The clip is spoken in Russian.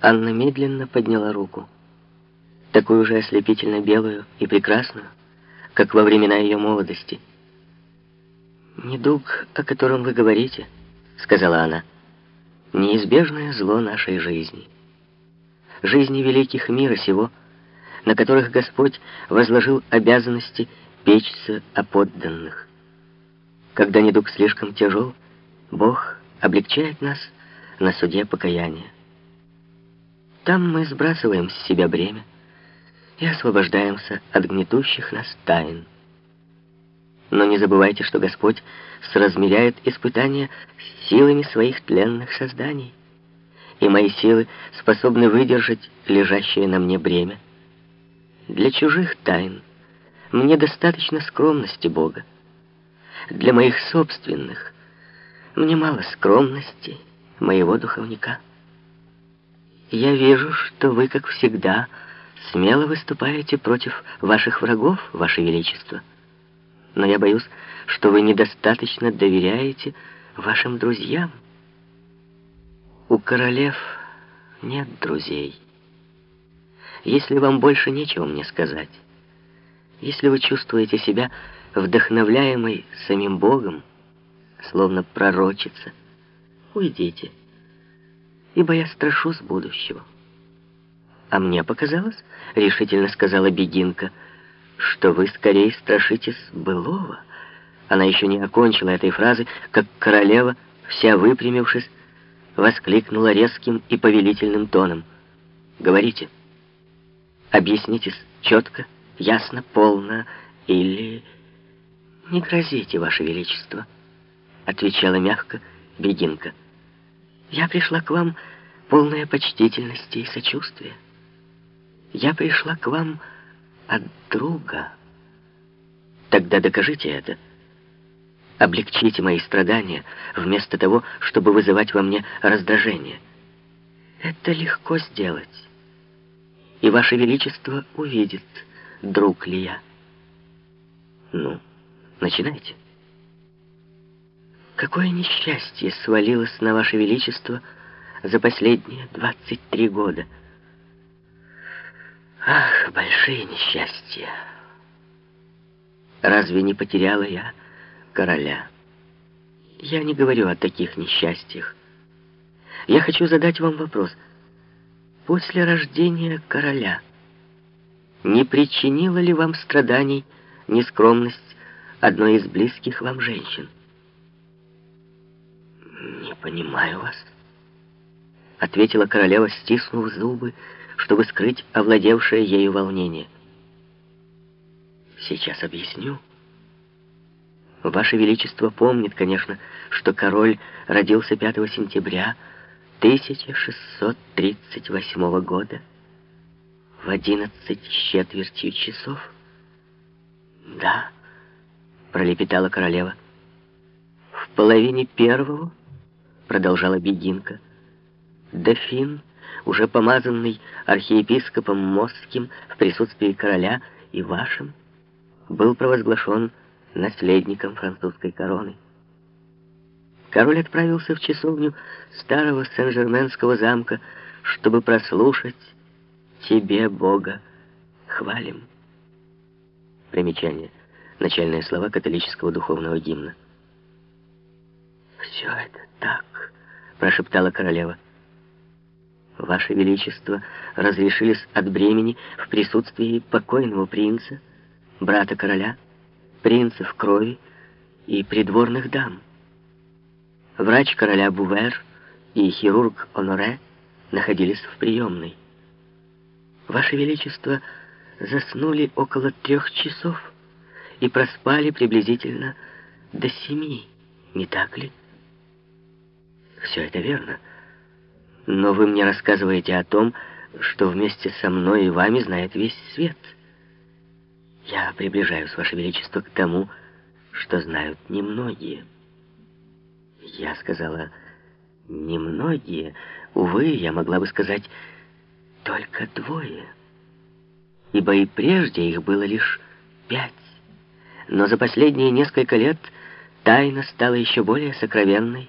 Анна медленно подняла руку. Такую же ослепительно белую и прекрасную, как во времена ее молодости. «Недуг, о котором вы говорите», — сказала она, — «неизбежное зло нашей жизни. Жизни великих мира сего, на которых Господь возложил обязанности печься о подданных. Когда недуг слишком тяжел, Бог облегчает нас на суде покаяния. Там мы сбрасываем с себя бремя и освобождаемся от гнетущих нас тайн. Но не забывайте, что Господь соразмеряет испытания силами своих тленных созданий, и мои силы способны выдержать лежащее на мне бремя. Для чужих тайн мне достаточно скромности Бога. Для моих собственных мне мало скромности моего духовника. Я вижу, что вы, как всегда, смело выступаете против ваших врагов, Ваше Величество. Но я боюсь, что вы недостаточно доверяете вашим друзьям. У королев нет друзей. Если вам больше нечего мне сказать, если вы чувствуете себя вдохновляемой самим Богом, словно пророчица, уйдите ибо я страшусь будущего. А мне показалось, решительно сказала Бегинка, что вы скорее страшитесь былого. Она еще не окончила этой фразы, как королева, вся выпрямившись, воскликнула резким и повелительным тоном. «Говорите, объяснитесь четко, ясно, полно, или...» «Не грозите, Ваше Величество», — отвечала мягко Бегинка. Я пришла к вам полная почтительности и сочувствия. Я пришла к вам от друга. Тогда докажите это. Облегчите мои страдания, вместо того, чтобы вызывать во мне раздражение. Это легко сделать. И Ваше Величество увидит, друг ли я. Ну, начинайте. Какое несчастье свалилось на Ваше Величество за последние 23 года. Ах, большие несчастья! Разве не потеряла я короля? Я не говорю о таких несчастьях. Я хочу задать вам вопрос. После рождения короля не причинила ли вам страданий нескромность одной из близких вам женщин? «Не понимаю вас», — ответила королева, стиснув зубы, чтобы скрыть овладевшее ею волнение. «Сейчас объясню. Ваше Величество помнит, конечно, что король родился 5 сентября 1638 года в 11 с четвертью часов». «Да», — пролепетала королева, — «в половине первого продолжала Бегинка. Дофин, уже помазанный архиепископом Мосским в присутствии короля и вашим, был провозглашен наследником французской короны. Король отправился в часовню старого Сен-Жерменского замка, чтобы прослушать «Тебе, Бога, хвалим». Примечание. Начальные слова католического духовного гимна. «Все это так», — прошептала королева. «Ваше Величество разрешились от бремени в присутствии покойного принца, брата короля, принца в крови и придворных дам. Врач короля Бувер и хирург Оноре находились в приемной. Ваше Величество заснули около трех часов и проспали приблизительно до семи, не так ли?» Все это верно. Но вы мне рассказываете о том, что вместе со мной и вами знает весь свет. Я приближаюсь, Ваше Величество, к тому, что знают немногие. Я сказала «немногие». Увы, я могла бы сказать «только двое». Ибо и прежде их было лишь пять. Но за последние несколько лет тайна стала еще более сокровенной,